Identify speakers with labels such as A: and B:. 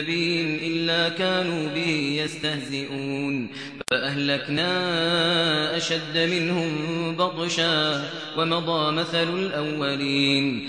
A: نبي إلا كانوا به يستهزئون. فأهلكنا أشد منهم بطشا ومضى مثل الأولين.